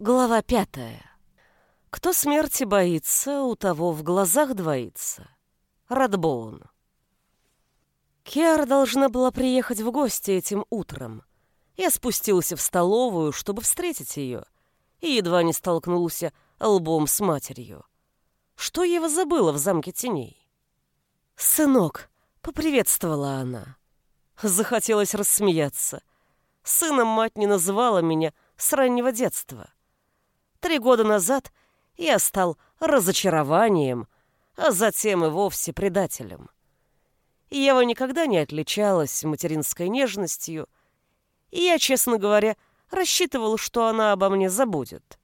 Глава пятая. Кто смерти боится, у того в глазах двоится. Радбоун. Киара должна была приехать в гости этим утром. Я спустился в столовую, чтобы встретить ее, и едва не столкнулся лбом с матерью. Что Ева забыла в замке теней? «Сынок», — поприветствовала она. Захотелось рассмеяться. Сыном мать не называла меня с раннего детства. Три года назад я стал разочарованием, а затем и вовсе предателем. Ева никогда не отличалась материнской нежностью, и я, честно говоря, рассчитывал, что она обо мне забудет.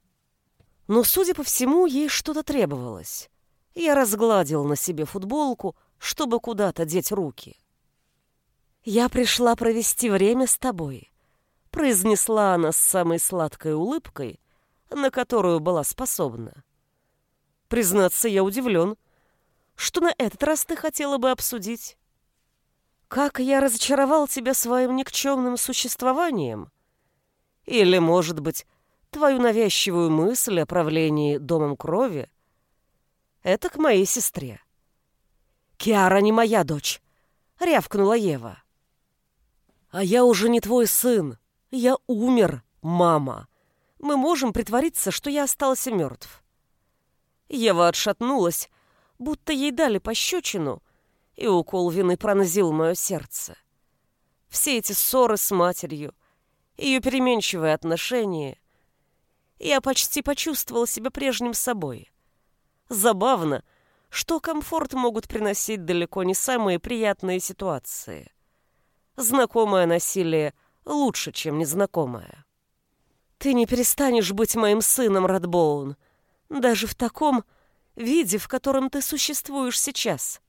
Но, судя по всему, ей что-то требовалось. Я разгладил на себе футболку, чтобы куда-то деть руки. «Я пришла провести время с тобой», — произнесла она с самой сладкой улыбкой, на которую была способна. Признаться, я удивлен. Что на этот раз ты хотела бы обсудить? Как я разочаровал тебя своим никчемным существованием? Или, может быть, твою навязчивую мысль о правлении домом крови? Это к моей сестре. «Киара не моя дочь», — рявкнула Ева. «А я уже не твой сын. Я умер, мама», мы можем притвориться, что я остался мертв». Ева отшатнулась, будто ей дали пощечину, и укол вины пронзил мое сердце. Все эти ссоры с матерью, ее переменчивые отношения. Я почти почувствовал себя прежним собой. Забавно, что комфорт могут приносить далеко не самые приятные ситуации. Знакомое насилие лучше, чем незнакомое. Ты не перестанешь быть моим сыном, Радбоун, даже в таком виде, в котором ты существуешь сейчас.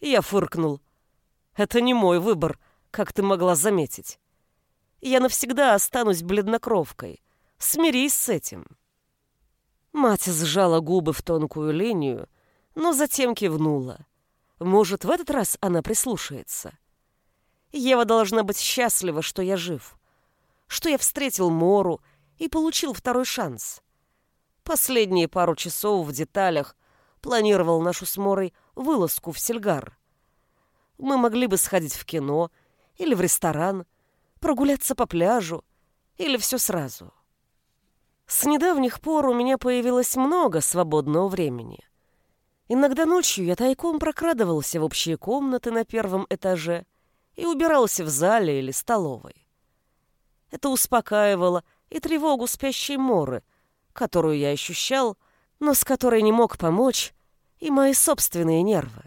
Я фыркнул. Это не мой выбор, как ты могла заметить. Я навсегда останусь бледнокровкой. Смирись с этим. Мать сжала губы в тонкую линию, но затем кивнула. Может, в этот раз она прислушается. Ева должна быть счастлива, что я жив что я встретил Мору и получил второй шанс. Последние пару часов в деталях планировал нашу с Морой вылазку в Сельгар. Мы могли бы сходить в кино или в ресторан, прогуляться по пляжу или все сразу. С недавних пор у меня появилось много свободного времени. Иногда ночью я тайком прокрадывался в общие комнаты на первом этаже и убирался в зале или столовой. Это успокаивало и тревогу спящей Моры, которую я ощущал, но с которой не мог помочь, и мои собственные нервы.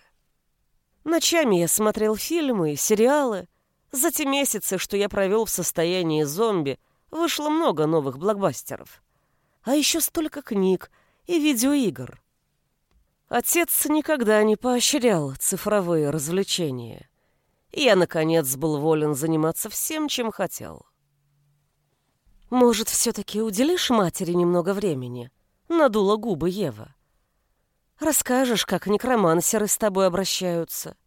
Ночами я смотрел фильмы и сериалы. За те месяцы, что я провел в состоянии зомби, вышло много новых блокбастеров. А еще столько книг и видеоигр. Отец никогда не поощрял цифровые развлечения. Я, наконец, был волен заниматься всем, чем хотел. «Может, все-таки уделишь матери немного времени?» — надула губы Ева. «Расскажешь, как некромансеры с тобой обращаются.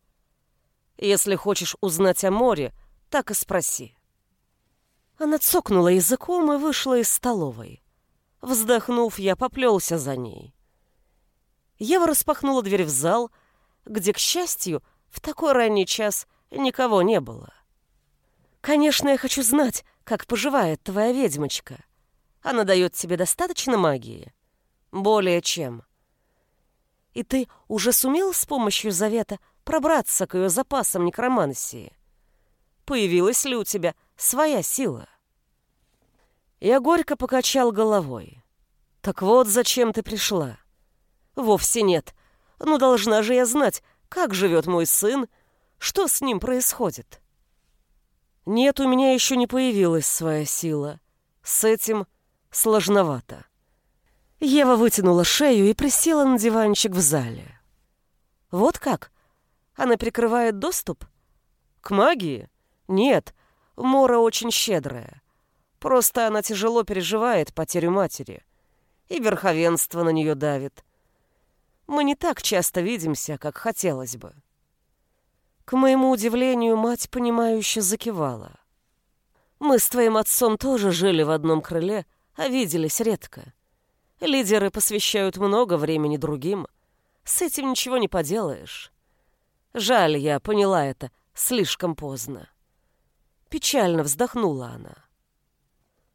Если хочешь узнать о море, так и спроси». Она цокнула языком и вышла из столовой. Вздохнув, я поплелся за ней. Ева распахнула дверь в зал, где, к счастью, в такой ранний час никого не было. «Конечно, я хочу знать, как поживает твоя ведьмочка. Она дает тебе достаточно магии? Более чем. И ты уже сумел с помощью завета пробраться к ее запасам некромансии? Появилась ли у тебя своя сила? Я горько покачал головой. Так вот, зачем ты пришла? Вовсе нет. Ну, должна же я знать, как живет мой сын, что с ним происходит. Нет, у меня еще не появилась своя сила. С этим сложновато. Ева вытянула шею и присела на диванчик в зале. Вот как? Она прикрывает доступ? К магии? Нет, Мора очень щедрая. Просто она тяжело переживает потерю матери. И верховенство на нее давит. Мы не так часто видимся, как хотелось бы. К моему удивлению, мать, понимающе закивала. Мы с твоим отцом тоже жили в одном крыле, а виделись редко. Лидеры посвящают много времени другим. С этим ничего не поделаешь. Жаль, я поняла это слишком поздно. Печально вздохнула она.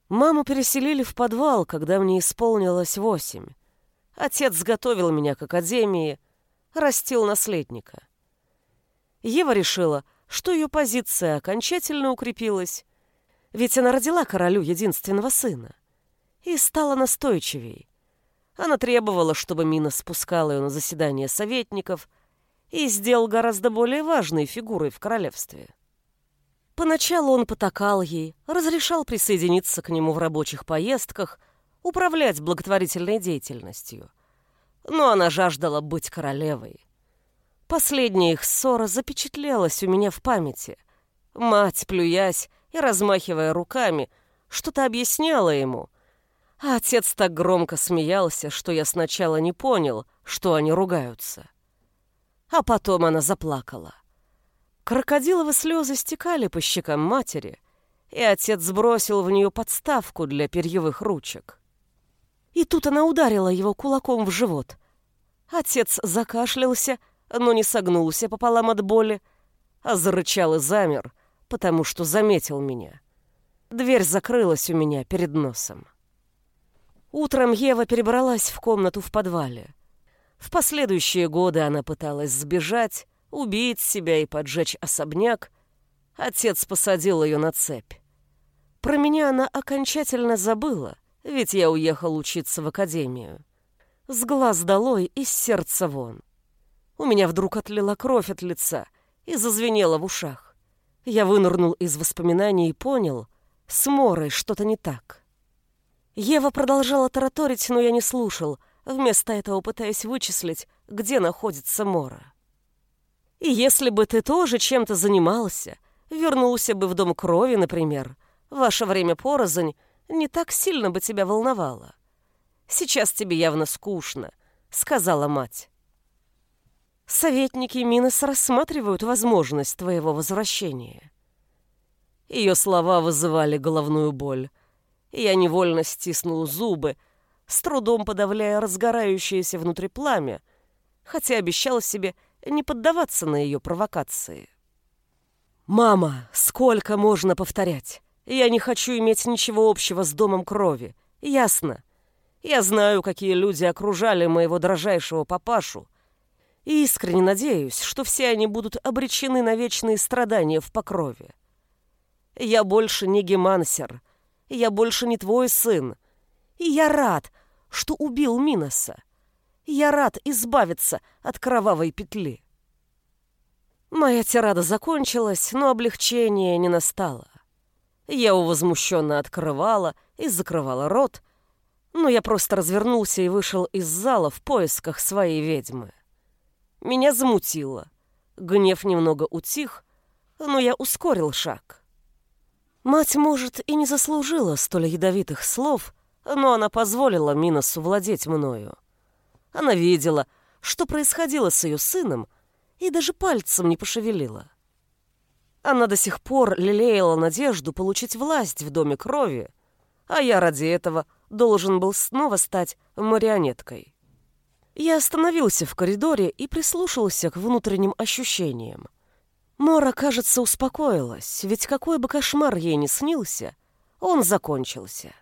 Маму переселили в подвал, когда мне исполнилось восемь. Отец готовил меня к академии, растил наследника. Ева решила, что ее позиция окончательно укрепилась, ведь она родила королю единственного сына, и стала настойчивей. Она требовала, чтобы Мина спускала ее на заседание советников и сделал гораздо более важной фигурой в королевстве. Поначалу он потакал ей, разрешал присоединиться к нему в рабочих поездках, управлять благотворительной деятельностью. Но она жаждала быть королевой. Последняя их ссора запечатлелась у меня в памяти. Мать, плюясь и размахивая руками, что-то объясняла ему, а отец так громко смеялся, что я сначала не понял, что они ругаются. А потом она заплакала. Крокодиловые слезы стекали по щекам матери, и отец сбросил в нее подставку для перьевых ручек. И тут она ударила его кулаком в живот. Отец закашлялся, но не согнулся пополам от боли, а зарычал и замер, потому что заметил меня. Дверь закрылась у меня перед носом. Утром Ева перебралась в комнату в подвале. В последующие годы она пыталась сбежать, убить себя и поджечь особняк. Отец посадил ее на цепь. Про меня она окончательно забыла, ведь я уехал учиться в академию. С глаз долой и с сердца вон. У меня вдруг отлила кровь от лица и зазвенела в ушах. Я вынырнул из воспоминаний и понял, с Морой что-то не так. Ева продолжала тараторить, но я не слушал, вместо этого пытаясь вычислить, где находится Мора. И если бы ты тоже чем-то занимался, вернулся бы в дом крови, например, ваше время порознь не так сильно бы тебя волновало. Сейчас тебе явно скучно, сказала мать. Советники Минос рассматривают возможность твоего возвращения. Ее слова вызывали головную боль. Я невольно стиснул зубы, с трудом подавляя разгорающееся внутри пламя, хотя обещал себе не поддаваться на ее провокации. «Мама, сколько можно повторять? Я не хочу иметь ничего общего с домом крови. Ясно. Я знаю, какие люди окружали моего дрожайшего папашу, и искренне надеюсь, что все они будут обречены на вечные страдания в покрове. Я больше не Гемансер, я больше не твой сын, и я рад, что убил Миноса. Я рад избавиться от кровавой петли. Моя тирада закончилась, но облегчение не настало. Я возмущенно открывала и закрывала рот, но я просто развернулся и вышел из зала в поисках своей ведьмы. Меня замутило. Гнев немного утих, но я ускорил шаг. Мать, может, и не заслужила столь ядовитых слов, но она позволила Миносу владеть мною. Она видела, что происходило с ее сыном, и даже пальцем не пошевелила. Она до сих пор лелеяла надежду получить власть в Доме крови, а я ради этого должен был снова стать марионеткой. Я остановился в коридоре и прислушался к внутренним ощущениям. Мора, кажется, успокоилась, ведь какой бы кошмар ей ни снился, он закончился.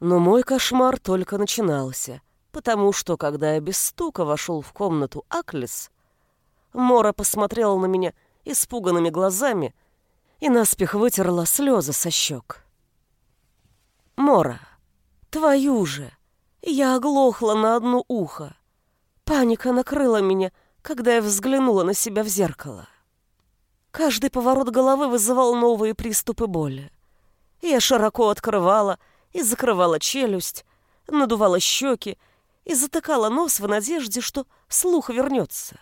Но мой кошмар только начинался, потому что, когда я без стука вошел в комнату Аклис, Мора посмотрела на меня испуганными глазами и наспех вытерла слезы со щек. «Мора, твою же! Я оглохла на одно ухо. Паника накрыла меня, когда я взглянула на себя в зеркало. Каждый поворот головы вызывал новые приступы боли. Я широко открывала и закрывала челюсть, надувала щеки и затыкала нос в надежде, что слух вернется.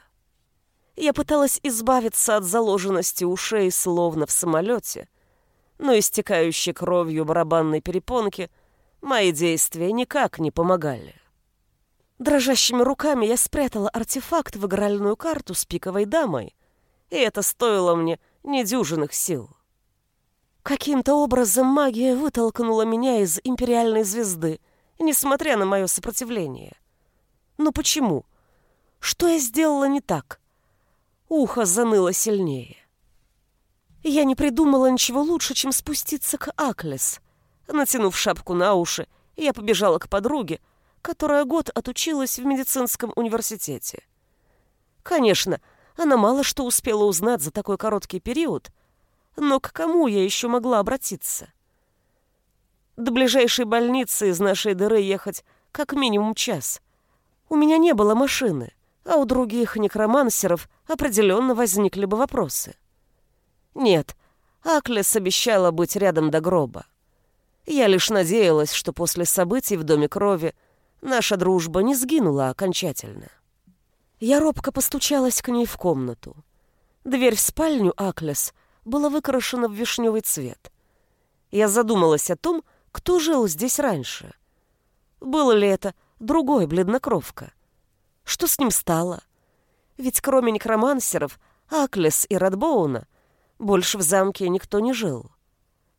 Я пыталась избавиться от заложенности ушей, словно в самолете, но истекающей кровью барабанной перепонки мои действия никак не помогали. Дрожащими руками я спрятала артефакт в игральную карту с пиковой дамой, и это стоило мне недюжинных сил. Каким-то образом магия вытолкнула меня из империальной звезды, несмотря на мое сопротивление. Но почему? Что я сделала не так? Ухо заныло сильнее. Я не придумала ничего лучше, чем спуститься к Аклес. Натянув шапку на уши, я побежала к подруге, которая год отучилась в медицинском университете. Конечно, она мало что успела узнать за такой короткий период, но к кому я еще могла обратиться? До ближайшей больницы из нашей дыры ехать как минимум час. У меня не было машины, а у других некромансеров определенно возникли бы вопросы. Нет, Аклес обещала быть рядом до гроба. Я лишь надеялась, что после событий в Доме крови наша дружба не сгинула окончательно. Я робко постучалась к ней в комнату. Дверь в спальню Аклес была выкрашена в вишневый цвет. Я задумалась о том, кто жил здесь раньше. Было ли это другой бледнокровка? Что с ним стало? Ведь кроме некромансеров, Аклес и Радбоуна, больше в замке никто не жил.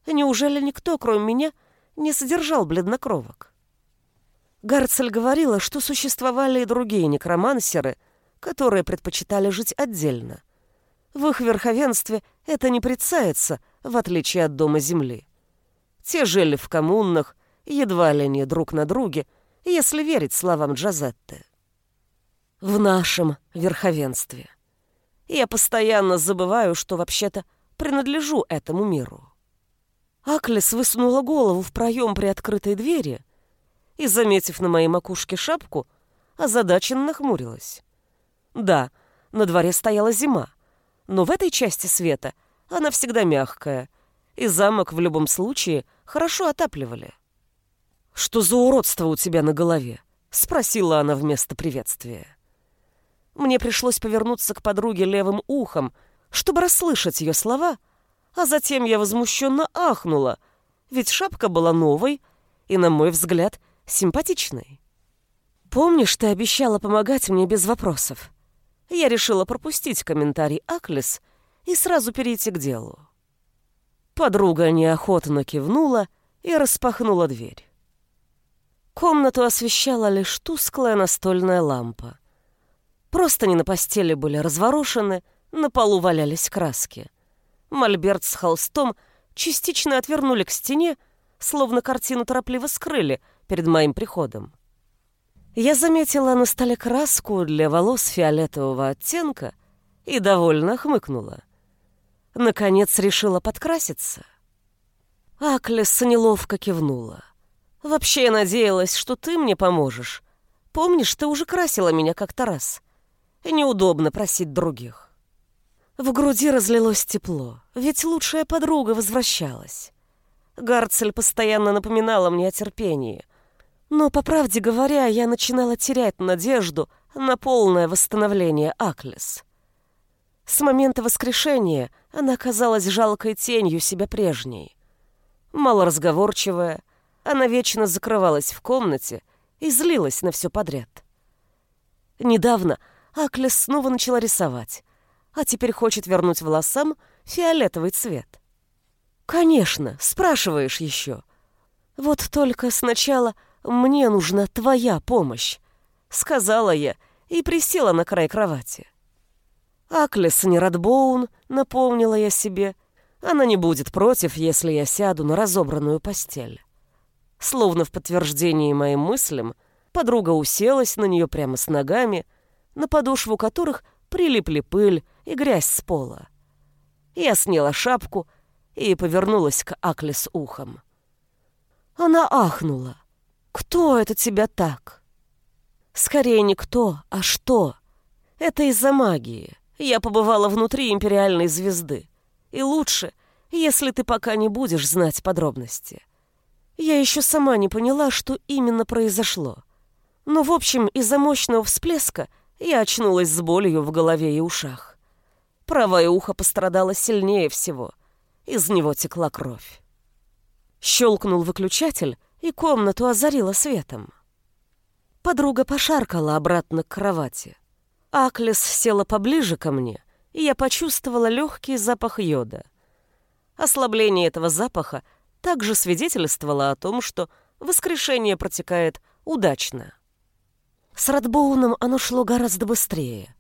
Неужели никто, кроме меня, не содержал бледнокровок? Гарцель говорила, что существовали и другие некромансеры, которые предпочитали жить отдельно. В их верховенстве это не прицается, в отличие от Дома Земли. Те жили в коммунах, едва ли не друг на друге, если верить словам Джазетты. В нашем верховенстве. Я постоянно забываю, что вообще-то принадлежу этому миру. Аклес высунула голову в проем при открытой двери и, заметив на моей макушке шапку, озадаченно нахмурилась. Да, на дворе стояла зима, но в этой части света она всегда мягкая, и замок в любом случае хорошо отапливали. «Что за уродство у тебя на голове?» — спросила она вместо приветствия. Мне пришлось повернуться к подруге левым ухом, чтобы расслышать ее слова, а затем я возмущенно ахнула, ведь шапка была новой и, на мой взгляд, симпатичной. «Помнишь, ты обещала помогать мне без вопросов?» я решила пропустить комментарий Аклес и сразу перейти к делу. Подруга неохотно кивнула и распахнула дверь. Комнату освещала лишь тусклая настольная лампа. Простыни на постели были разворошены, на полу валялись краски. Мольберт с холстом частично отвернули к стене, словно картину торопливо скрыли перед моим приходом. Я заметила на столе краску для волос фиолетового оттенка и довольно хмыкнула. Наконец решила подкраситься. Аклес неловко кивнула. «Вообще я надеялась, что ты мне поможешь. Помнишь, ты уже красила меня как-то раз. Неудобно просить других». В груди разлилось тепло, ведь лучшая подруга возвращалась. Гарцель постоянно напоминала мне о терпении, но, по правде говоря, я начинала терять надежду на полное восстановление Аклес. С момента воскрешения она казалась жалкой тенью себя прежней. Малоразговорчивая, она вечно закрывалась в комнате и злилась на все подряд. Недавно Аклес снова начала рисовать, а теперь хочет вернуть волосам фиолетовый цвет. «Конечно, спрашиваешь еще. Вот только сначала «Мне нужна твоя помощь», — сказала я и присела на край кровати. Аклес не Радбоун, напомнила я себе. Она не будет против, если я сяду на разобранную постель. Словно в подтверждении моим мыслям, подруга уселась на нее прямо с ногами, на подошву которых прилипли пыль и грязь с пола. Я сняла шапку и повернулась к Аклес ухом. Она ахнула. Кто это тебя так? Скорее не кто, а что. Это из-за магии. Я побывала внутри империальной звезды. И лучше, если ты пока не будешь знать подробности. Я еще сама не поняла, что именно произошло. Но, в общем, из-за мощного всплеска я очнулась с болью в голове и ушах. Правое ухо пострадало сильнее всего. Из него текла кровь. Щелкнул выключатель, и комнату озарило светом. Подруга пошаркала обратно к кровати. Аклес села поближе ко мне, и я почувствовала легкий запах йода. Ослабление этого запаха также свидетельствовало о том, что воскрешение протекает удачно. С Радбоуном оно шло гораздо быстрее.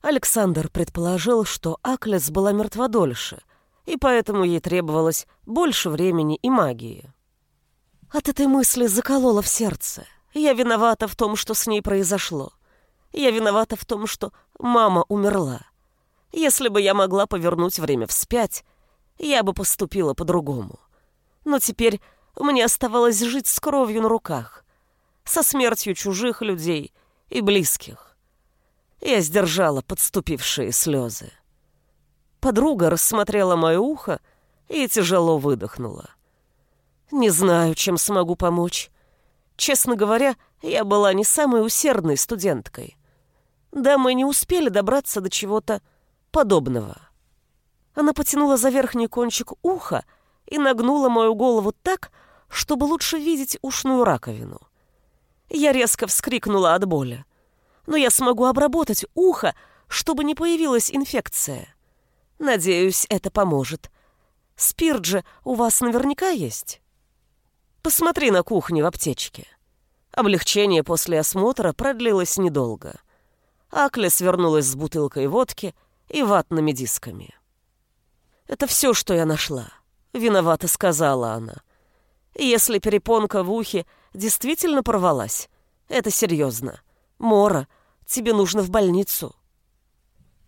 Александр предположил, что Аклес была мертва дольше, и поэтому ей требовалось больше времени и магии. От этой мысли закололо в сердце. Я виновата в том, что с ней произошло. Я виновата в том, что мама умерла. Если бы я могла повернуть время вспять, я бы поступила по-другому. Но теперь мне оставалось жить с кровью на руках, со смертью чужих людей и близких. Я сдержала подступившие слезы. Подруга рассмотрела мое ухо и тяжело выдохнула. Не знаю, чем смогу помочь. Честно говоря, я была не самой усердной студенткой. Да, мы не успели добраться до чего-то подобного. Она потянула за верхний кончик уха и нагнула мою голову так, чтобы лучше видеть ушную раковину. Я резко вскрикнула от боли. Но я смогу обработать ухо, чтобы не появилась инфекция. Надеюсь, это поможет. Спирт же у вас наверняка есть? Посмотри на кухню в аптечке. Облегчение после осмотра продлилось недолго. Акля свернулась с бутылкой водки и ватными дисками. «Это все, что я нашла», — виновата сказала она. «Если перепонка в ухе действительно порвалась, это серьезно. Мора, тебе нужно в больницу».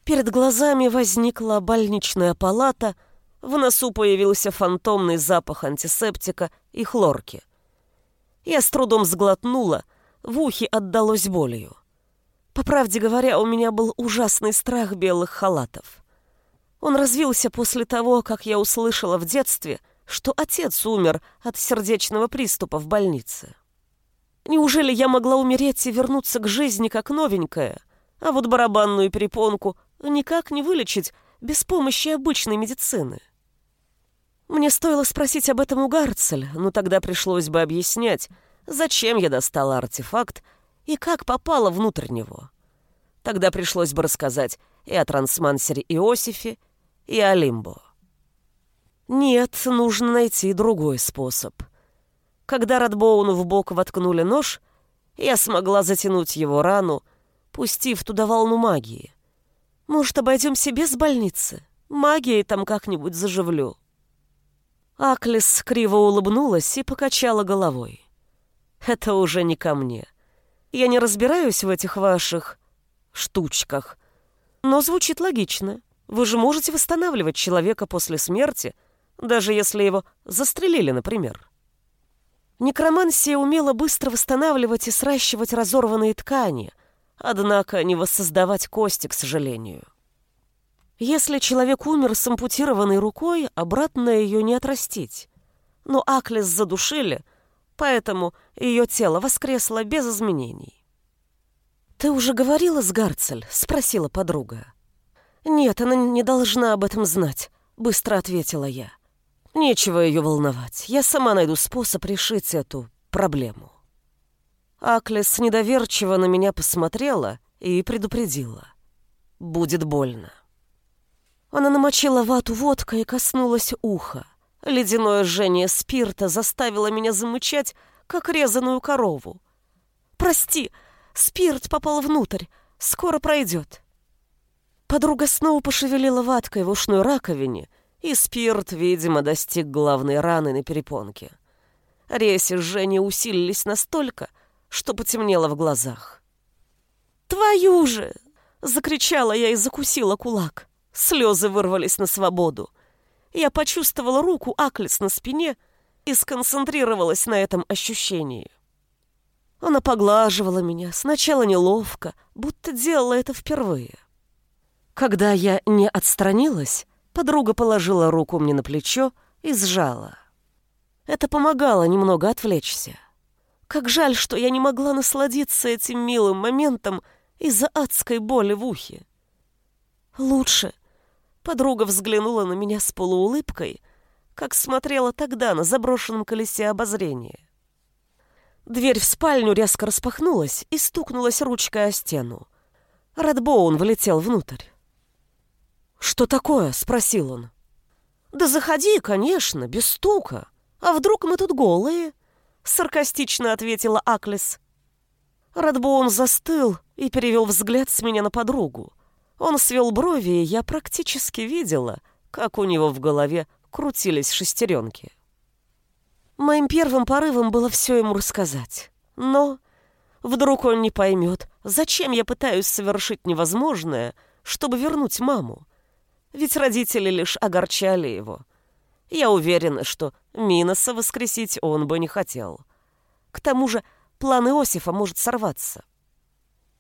Перед глазами возникла больничная палата, в носу появился фантомный запах антисептика и хлорки. Я с трудом сглотнула, в ухе отдалось болью. По правде говоря, у меня был ужасный страх белых халатов. Он развился после того, как я услышала в детстве, что отец умер от сердечного приступа в больнице. Неужели я могла умереть и вернуться к жизни как новенькая, а вот барабанную перепонку никак не вылечить без помощи обычной медицины? Мне стоило спросить об этом у Гарцель, но тогда пришлось бы объяснять, зачем я достала артефакт и как попала внутрь него. Тогда пришлось бы рассказать и о трансмансере Иосифе, и о Лимбо. Нет, нужно найти другой способ. Когда Радбоуну в бок воткнули нож, я смогла затянуть его рану, пустив туда волну магии. Может, обойдемся без больницы? Магией там как-нибудь заживлю. Аклес криво улыбнулась и покачала головой. Это уже не ко мне. Я не разбираюсь в этих ваших штучках. Но звучит логично. Вы же можете восстанавливать человека после смерти, даже если его застрелили, например. Некромансия умела быстро восстанавливать и сращивать разорванные ткани, однако не воссоздавать кости, к сожалению. Если человек умер с ампутированной рукой, обратно ее не отрастить. Но Аклес задушили, поэтому ее тело воскресло без изменений. «Ты уже говорила с Гарцель?» — спросила подруга. «Нет, она не должна об этом знать», — быстро ответила я. «Нечего ее волновать. Я сама найду способ решить эту проблему». Аклес недоверчиво на меня посмотрела и предупредила. «Будет больно». Она намочила вату водкой и коснулась уха. Ледяное жжение спирта заставило меня замычать, как резаную корову. «Прости!» Спирт попал внутрь. Скоро пройдет. Подруга снова пошевелила ваткой в ушной раковине, и спирт, видимо, достиг главной раны на перепонке. Рези жжения усилились настолько, что потемнело в глазах. «Твою же!» — закричала я и закусила кулак. Слезы вырвались на свободу. Я почувствовала руку Аклес на спине и сконцентрировалась на этом ощущении. Она поглаживала меня, сначала неловко, будто делала это впервые. Когда я не отстранилась, подруга положила руку мне на плечо и сжала. Это помогало немного отвлечься. Как жаль, что я не могла насладиться этим милым моментом из-за адской боли в ухе. Лучше. Подруга взглянула на меня с полуулыбкой, как смотрела тогда на заброшенном колесе обозрения. Дверь в спальню резко распахнулась и стукнулась ручкой о стену. Редбоун влетел внутрь. «Что такое?» — спросил он. «Да заходи, конечно, без стука. А вдруг мы тут голые?» — саркастично ответила Аклес. Радбоун застыл и перевел взгляд с меня на подругу. Он свел брови, и я практически видела, как у него в голове крутились шестеренки. Моим первым порывом было все ему рассказать. Но вдруг он не поймет, зачем я пытаюсь совершить невозможное, чтобы вернуть маму. Ведь родители лишь огорчали его. Я уверена, что Миноса воскресить он бы не хотел. К тому же план Иосифа может сорваться.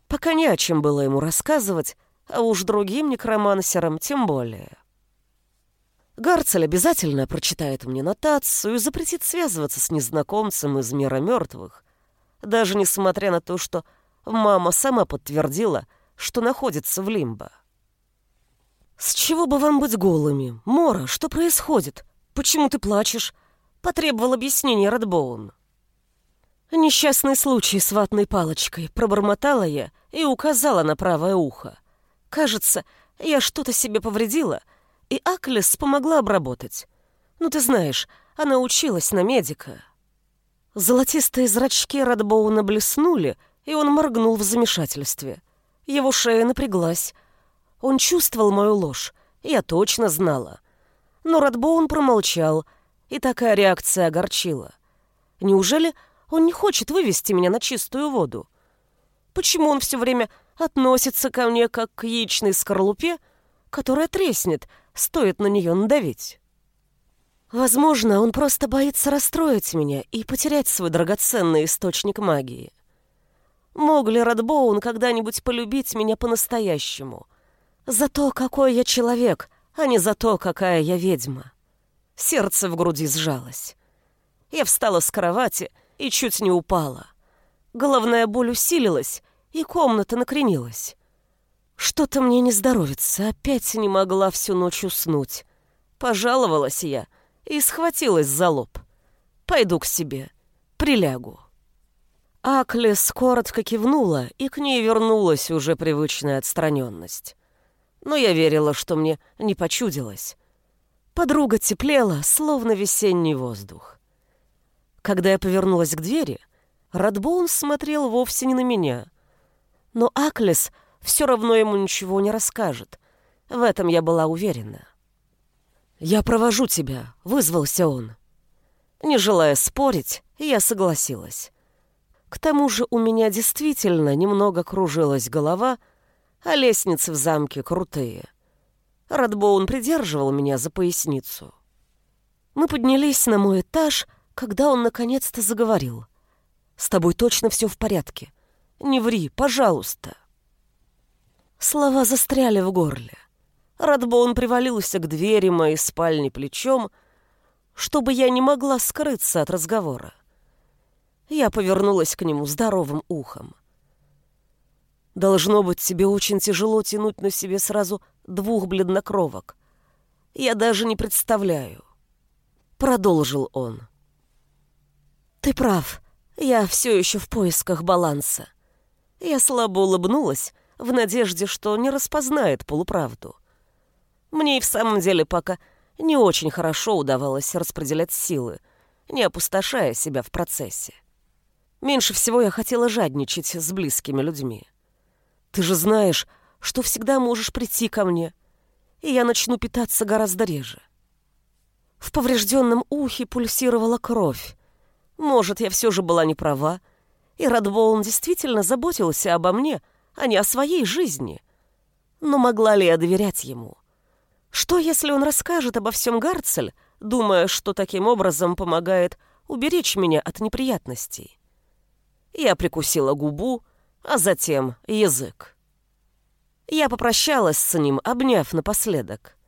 Пока не о чем было ему рассказывать, а уж другим некромансерам тем более. Гарцель обязательно прочитает мне нотацию и запретит связываться с незнакомцем из мира мертвых, даже несмотря на то, что мама сама подтвердила, что находится в лимбо. «С чего бы вам быть голыми? Мора, что происходит? Почему ты плачешь?» — потребовал объяснения Радбоун. «Несчастный случай с ватной палочкой», — пробормотала я и указала на правое ухо. «Кажется, я что-то себе повредила, и Аклес помогла обработать. Ну, ты знаешь, она училась на медика». Золотистые зрачки Радбоуна блеснули, и он моргнул в замешательстве. Его шея напряглась, он чувствовал мою ложь, я точно знала. Но Радбоун промолчал, и такая реакция огорчила. Неужели он не хочет вывести меня на чистую воду? Почему он все время относится ко мне как к яичной скорлупе, которая треснет, стоит на нее надавить? Возможно, он просто боится расстроить меня и потерять свой драгоценный источник магии. Мог ли Радбоун когда-нибудь полюбить меня по-настоящему — за то, какой я человек, а не за то, какая я ведьма. Сердце в груди сжалось. Я встала с кровати и чуть не упала. Головная боль усилилась, и комната накренилась. Что-то мне не здоровится, опять не могла всю ночь уснуть. Пожаловалась я и схватилась за лоб. Пойду к себе, прилягу. Аклес коротко кивнула, и к ней вернулась уже привычная отстраненность но я верила, что мне не почудилось. Подруга теплела, словно весенний воздух. Когда я повернулась к двери, Радбоун смотрел вовсе не на меня. Но Аклес все равно ему ничего не расскажет. В этом я была уверена. «Я провожу тебя», — вызвался он. Не желая спорить, я согласилась. К тому же у меня действительно немного кружилась голова — а лестницы в замке крутые. Радбоун придерживал меня за поясницу. Мы поднялись на мой этаж, когда он наконец-то заговорил. «С тобой точно все в порядке. Не ври, пожалуйста». Слова застряли в горле. Радбоун привалился к двери моей спальни плечом, чтобы я не могла скрыться от разговора. Я повернулась к нему здоровым ухом. Должно быть, тебе очень тяжело тянуть на себе сразу двух бледнокровок. Я даже не представляю. Продолжил он. Ты прав. Я все еще в поисках баланса. Я слабо улыбнулась, в надежде, что не распознает полуправду. Мне и в самом деле пока не очень хорошо удавалось распределять силы, не опустошая себя в процессе. Меньше всего я хотела жадничать с близкими людьми. Ты же знаешь, что всегда можешь прийти ко мне, и я начну питаться гораздо реже. В поврежденном ухе пульсировала кровь. Может, я все же была не права, и Радбоун действительно заботился обо мне, а не о своей жизни. Но могла ли я доверять ему? Что, если он расскажет обо всем Гарцель, думая, что таким образом помогает уберечь меня от неприятностей? Я прикусила губу, а затем язык. Я попрощалась с ним, обняв напоследок.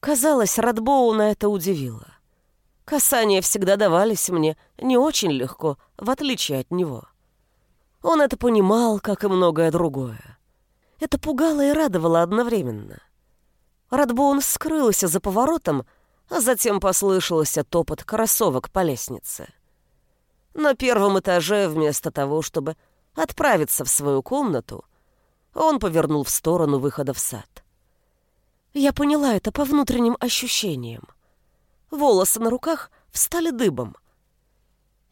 Казалось, Радбоуна это удивило. Касания всегда давались мне не очень легко, в отличие от него. Он это понимал, как и многое другое. Это пугало и радовало одновременно. Радбоун скрылся за поворотом, а затем послышался топот кроссовок по лестнице. На первом этаже вместо того, чтобы отправиться в свою комнату, он повернул в сторону выхода в сад. Я поняла это по внутренним ощущениям. Волосы на руках встали дыбом.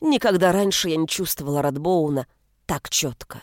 Никогда раньше я не чувствовала Радбоуна так четко.